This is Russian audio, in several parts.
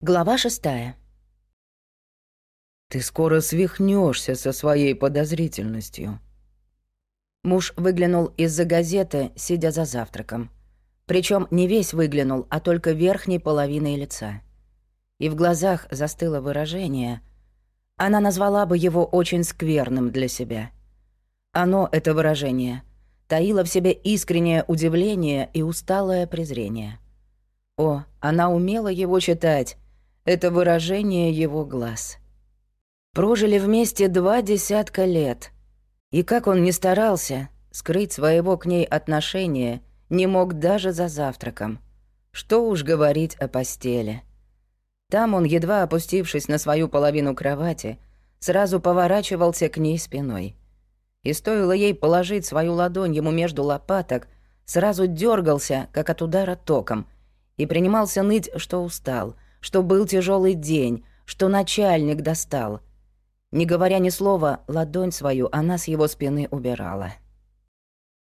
Глава шестая. «Ты скоро свихнешься со своей подозрительностью». Муж выглянул из-за газеты, сидя за завтраком. Причем не весь выглянул, а только верхней половиной лица. И в глазах застыло выражение. Она назвала бы его очень скверным для себя. Оно, это выражение, таило в себе искреннее удивление и усталое презрение. О, она умела его читать, это выражение его глаз. Прожили вместе два десятка лет. И как он ни старался, скрыть своего к ней отношения не мог даже за завтраком. Что уж говорить о постели. Там он, едва опустившись на свою половину кровати, сразу поворачивался к ней спиной. И стоило ей положить свою ладонь ему между лопаток, сразу дергался, как от удара током, и принимался ныть, что устал — что был тяжелый день, что начальник достал. Не говоря ни слова, ладонь свою она с его спины убирала.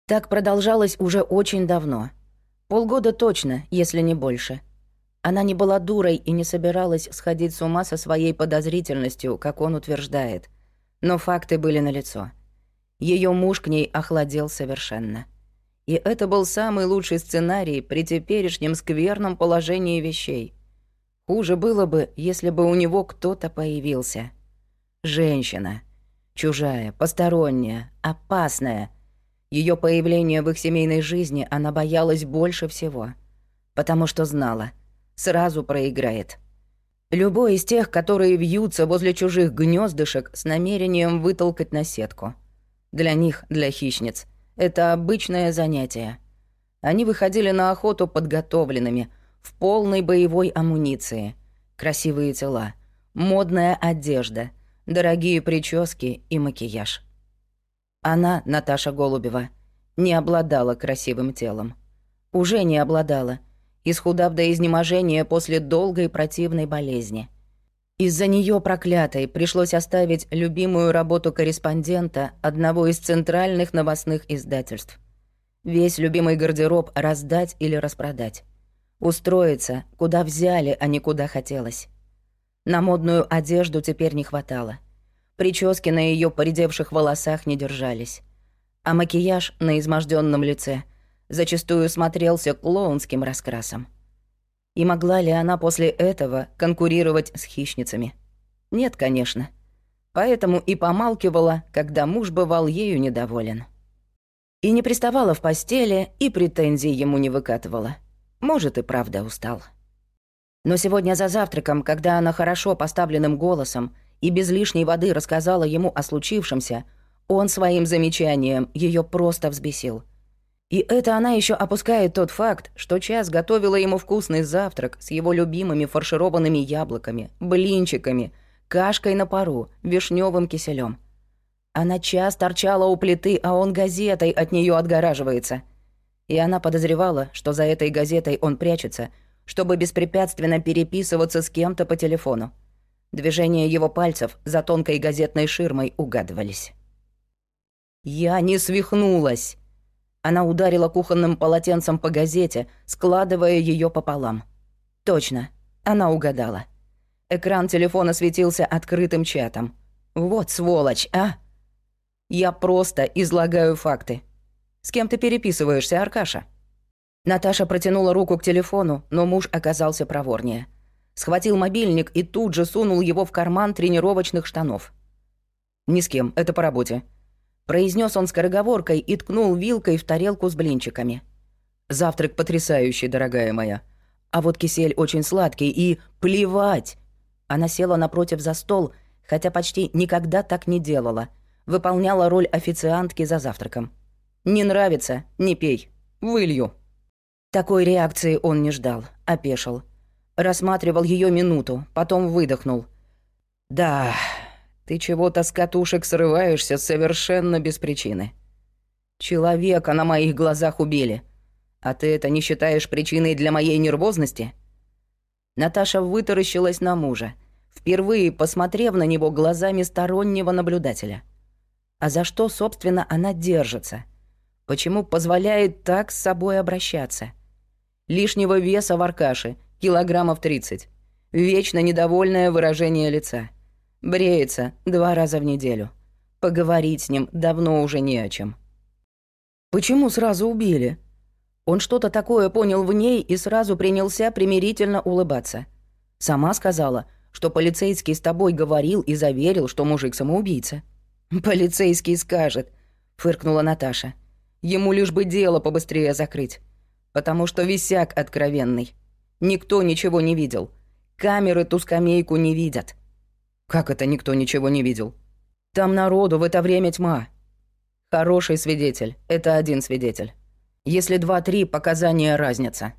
Так продолжалось уже очень давно. Полгода точно, если не больше. Она не была дурой и не собиралась сходить с ума со своей подозрительностью, как он утверждает. Но факты были налицо. Ее муж к ней охладел совершенно. И это был самый лучший сценарий при теперешнем скверном положении вещей — Хуже было бы, если бы у него кто-то появился. Женщина. Чужая, посторонняя, опасная. Ее появление в их семейной жизни она боялась больше всего. Потому что знала. Сразу проиграет. Любой из тех, которые вьются возле чужих гнездышек с намерением вытолкать на сетку. Для них, для хищниц, это обычное занятие. Они выходили на охоту подготовленными – в полной боевой амуниции, красивые тела, модная одежда, дорогие прически и макияж. Она, Наташа Голубева, не обладала красивым телом. Уже не обладала, исхудав до изнеможения после долгой противной болезни. Из-за нее проклятой пришлось оставить любимую работу корреспондента одного из центральных новостных издательств. Весь любимый гардероб раздать или распродать. Устроиться, куда взяли, а не куда хотелось. На модную одежду теперь не хватало. Прически на ее поредевших волосах не держались. А макияж на изможденном лице зачастую смотрелся клоунским раскрасом. И могла ли она после этого конкурировать с хищницами? Нет, конечно. Поэтому и помалкивала, когда муж бывал ею недоволен. И не приставала в постели, и претензий ему не выкатывала. Может, и правда устал. Но сегодня за завтраком, когда она хорошо поставленным голосом и без лишней воды рассказала ему о случившемся, он своим замечанием ее просто взбесил. И это она еще опускает тот факт, что час готовила ему вкусный завтрак с его любимыми фаршированными яблоками, блинчиками, кашкой на пару, вишневым киселем. Она час торчала у плиты, а он газетой от нее отгораживается — и она подозревала, что за этой газетой он прячется, чтобы беспрепятственно переписываться с кем-то по телефону. Движения его пальцев за тонкой газетной ширмой угадывались. «Я не свихнулась!» Она ударила кухонным полотенцем по газете, складывая ее пополам. Точно, она угадала. Экран телефона светился открытым чатом. «Вот сволочь, а!» «Я просто излагаю факты. С кем ты переписываешься, Аркаша?» Наташа протянула руку к телефону, но муж оказался проворнее. Схватил мобильник и тут же сунул его в карман тренировочных штанов. «Ни с кем, это по работе», — произнес он скороговоркой и ткнул вилкой в тарелку с блинчиками. «Завтрак потрясающий, дорогая моя. А вот кисель очень сладкий и плевать!» Она села напротив за стол, хотя почти никогда так не делала. Выполняла роль официантки за завтраком. Не нравится — не пей. Вылью». Такой реакции он не ждал, опешил. Рассматривал ее минуту, потом выдохнул. «Да, ты чего-то с катушек срываешься совершенно без причины. Человека на моих глазах убили. А ты это не считаешь причиной для моей нервозности?» Наташа вытаращилась на мужа, впервые посмотрев на него глазами стороннего наблюдателя. А за что, собственно, она держится? Почему позволяет так с собой обращаться? Лишнего веса в Аркаше, килограммов 30. Вечно недовольное выражение лица. Бреется два раза в неделю. Поговорить с ним давно уже не о чем. Почему сразу убили? Он что-то такое понял в ней и сразу принялся примирительно улыбаться. Сама сказала, что полицейский с тобой говорил и заверил, что мужик самоубийца. «Полицейский скажет», — фыркнула Наташа. «Ему лишь бы дело побыстрее закрыть. Потому что висяк откровенный. Никто ничего не видел. Камеры ту скамейку не видят». «Как это никто ничего не видел?» «Там народу в это время тьма. Хороший свидетель — это один свидетель. Если два-три, показания разница.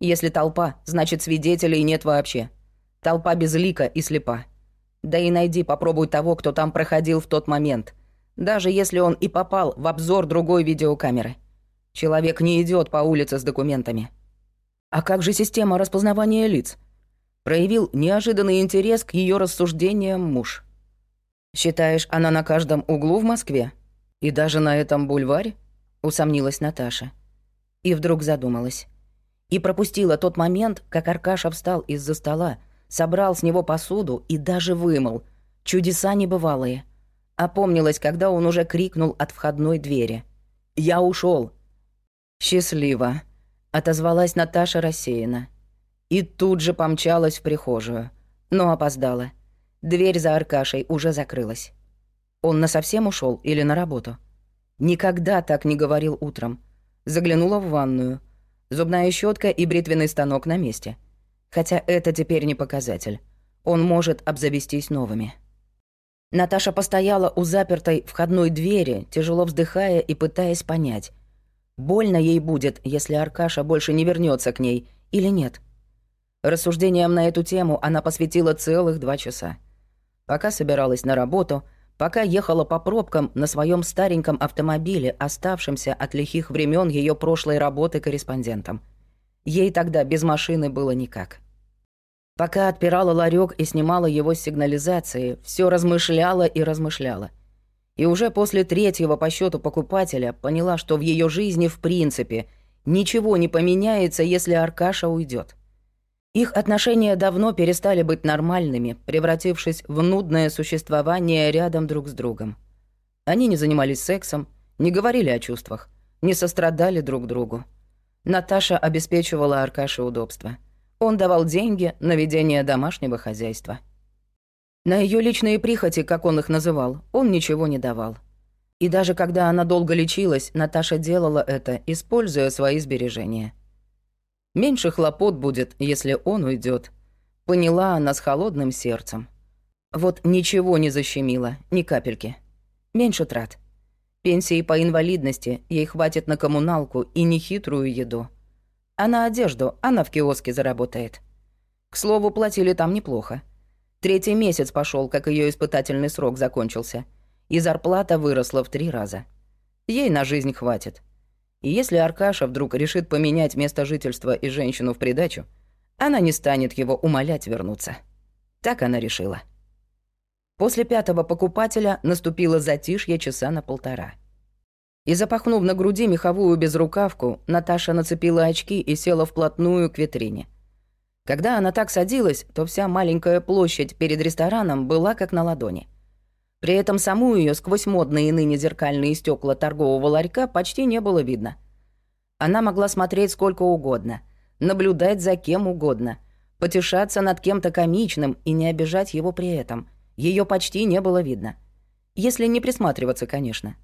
Если толпа, значит свидетелей нет вообще. Толпа безлика и слепа. Да и найди, попробуй того, кто там проходил в тот момент. Даже если он и попал в обзор другой видеокамеры. Человек не идет по улице с документами. А как же система распознавания лиц? Проявил неожиданный интерес к ее рассуждениям муж. Считаешь, она на каждом углу в Москве? И даже на этом бульваре? Усомнилась Наташа. И вдруг задумалась. И пропустила тот момент, как Аркаша встал из-за стола, собрал с него посуду и даже вымыл. Чудеса небывалые. Опомнилась, когда он уже крикнул от входной двери. «Я ушел. «Счастливо», — отозвалась Наташа рассеянно. И тут же помчалась в прихожую. Но опоздала. Дверь за Аркашей уже закрылась. Он насовсем ушел или на работу? Никогда так не говорил утром. Заглянула в ванную. Зубная щетка и бритвенный станок на месте. Хотя это теперь не показатель. Он может обзавестись новыми. Наташа постояла у запертой входной двери, тяжело вздыхая и пытаясь понять, больно ей будет, если Аркаша больше не вернется к ней или нет. Рассуждениям на эту тему она посвятила целых два часа. Пока собиралась на работу, пока ехала по пробкам на своем стареньком автомобиле, оставшемся от лихих времен ее прошлой работы корреспондентом – Ей тогда без машины было никак. Пока отпирала ларек и снимала его с сигнализации, все размышляла и размышляла. И уже после третьего по счету покупателя поняла, что в ее жизни в принципе ничего не поменяется, если Аркаша уйдет. Их отношения давно перестали быть нормальными, превратившись в нудное существование рядом друг с другом. Они не занимались сексом, не говорили о чувствах, не сострадали друг другу. Наташа обеспечивала Аркаше удобство. Он давал деньги на ведение домашнего хозяйства. На ее личные прихоти, как он их называл, он ничего не давал. И даже когда она долго лечилась, Наташа делала это, используя свои сбережения. Меньше хлопот будет, если он уйдет. Поняла она с холодным сердцем. Вот ничего не защемило, ни капельки. Меньше трат. Пенсии по инвалидности ей хватит на коммуналку и нехитрую еду. А на одежду она в киоске заработает. К слову, платили там неплохо. Третий месяц пошел, как ее испытательный срок закончился, и зарплата выросла в три раза. Ей на жизнь хватит. И если Аркаша вдруг решит поменять место жительства и женщину в придачу, она не станет его умолять вернуться. Так она решила. После пятого покупателя наступило затишье часа на полтора. И запахнув на груди меховую безрукавку, Наташа нацепила очки и села вплотную к витрине. Когда она так садилась, то вся маленькая площадь перед рестораном была как на ладони. При этом саму ее сквозь модные ныне зеркальные стекла торгового ларька почти не было видно. Она могла смотреть сколько угодно, наблюдать за кем угодно, потешаться над кем-то комичным и не обижать его при этом — ее почти не было видно. Если не присматриваться, конечно.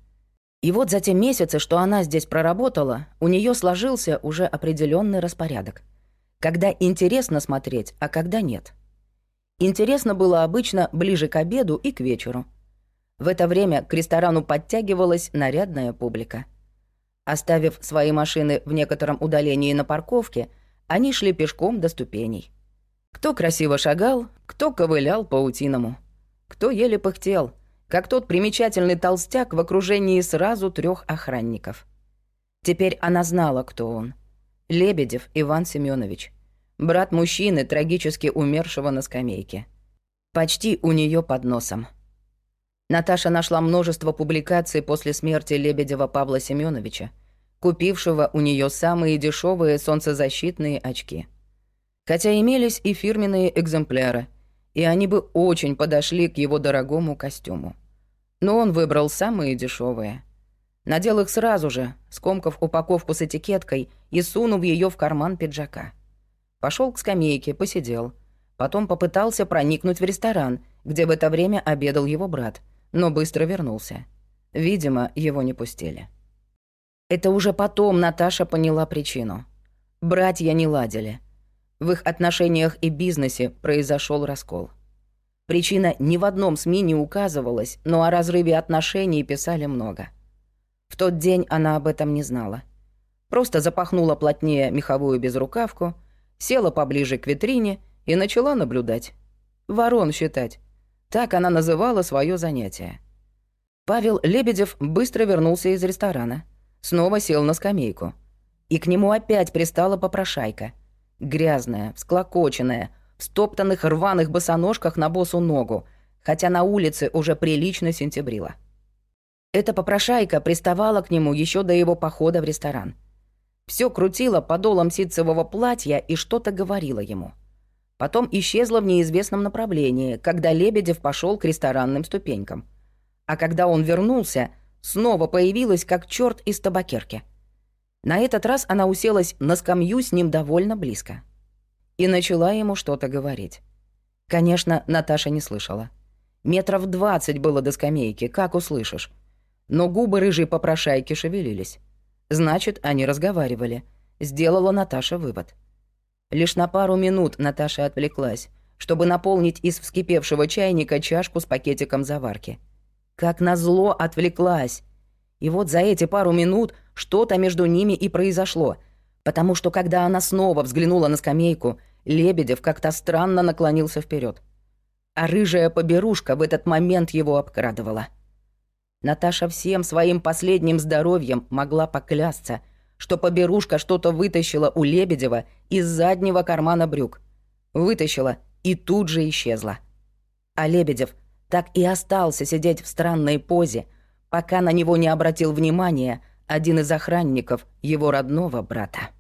И вот за те месяцы, что она здесь проработала, у нее сложился уже определенный распорядок. Когда интересно смотреть, а когда нет. Интересно было обычно ближе к обеду и к вечеру. В это время к ресторану подтягивалась нарядная публика. Оставив свои машины в некотором удалении на парковке, они шли пешком до ступеней. Кто красиво шагал, кто ковылял паутиному кто еле пыхтел, как тот примечательный толстяк в окружении сразу трех охранников. Теперь она знала, кто он. Лебедев Иван Семенович, брат мужчины, трагически умершего на скамейке. Почти у нее под носом. Наташа нашла множество публикаций после смерти Лебедева Павла Семеновича, купившего у нее самые дешевые солнцезащитные очки. Хотя имелись и фирменные экземпляры, и они бы очень подошли к его дорогому костюму. Но он выбрал самые дешевые. Надел их сразу же, скомкав упаковку с этикеткой и сунув ее в карман пиджака. Пошел к скамейке, посидел. Потом попытался проникнуть в ресторан, где в это время обедал его брат, но быстро вернулся. Видимо, его не пустили. Это уже потом Наташа поняла причину. Братья не ладили. В их отношениях и бизнесе произошел раскол. Причина ни в одном СМИ не указывалась, но о разрыве отношений писали много. В тот день она об этом не знала. Просто запахнула плотнее меховую безрукавку, села поближе к витрине и начала наблюдать. Ворон считать. Так она называла свое занятие. Павел Лебедев быстро вернулся из ресторана. Снова сел на скамейку. И к нему опять пристала попрошайка. Грязная, всклокоченная, в стоптанных рваных босоножках на босу ногу, хотя на улице уже прилично сентябрила. Эта попрошайка приставала к нему еще до его похода в ресторан. Все крутила подолом ситцевого платья и что-то говорила ему. Потом исчезла в неизвестном направлении, когда Лебедев пошел к ресторанным ступенькам. А когда он вернулся, снова появилась как черт из табакерки. На этот раз она уселась на скамью с ним довольно близко. И начала ему что-то говорить. Конечно, Наташа не слышала. Метров двадцать было до скамейки, как услышишь но губы рыжей попрошайки шевелились. Значит, они разговаривали. Сделала Наташа вывод. Лишь на пару минут Наташа отвлеклась, чтобы наполнить из вскипевшего чайника чашку с пакетиком заварки. Как назло отвлеклась. И вот за эти пару минут что-то между ними и произошло, потому что когда она снова взглянула на скамейку, Лебедев как-то странно наклонился вперед, А рыжая поберушка в этот момент его обкрадывала. Наташа всем своим последним здоровьем могла поклясться, что поберушка что-то вытащила у Лебедева из заднего кармана брюк. Вытащила и тут же исчезла. А Лебедев так и остался сидеть в странной позе, пока на него не обратил внимания один из охранников его родного брата.